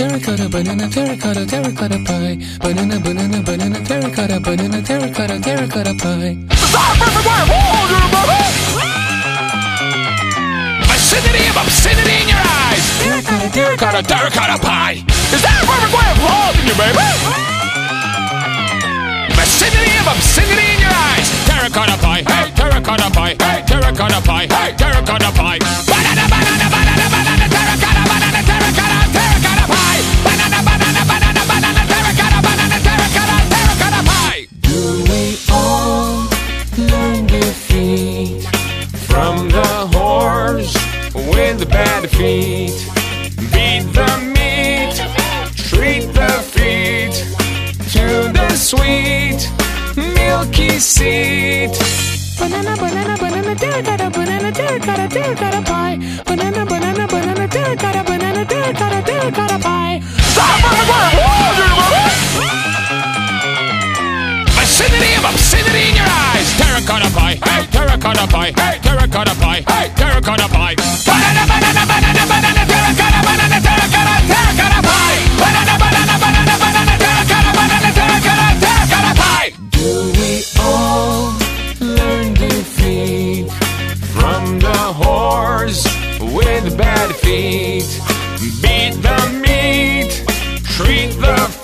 Terracotta, banana, terracotta, terracotta pie. Banana, banana, banana, terracotta, banana, terracotta, terracotta pie. Vicinity of obscenity in your eyes. Terracotta, terracotta, terracotta pie. Is that a perfect way of holding you, baby? Vicinity of obscenity in your eyes. Terracotta pie. The bad feet? Beat the meat, treat the feet to the sweet milky seat. Banana, banana, banana, terracotta, banana, terracotta, terracotta pie. Banana, banana, banana, terracotta, banana, terracotta, terracotta pie. Vicinity of obscenity in your eyes. Terracotta pie. Hey, terracotta pie. Hey, terracotta pie. Hey, with bad feet? Beat the meat, treat the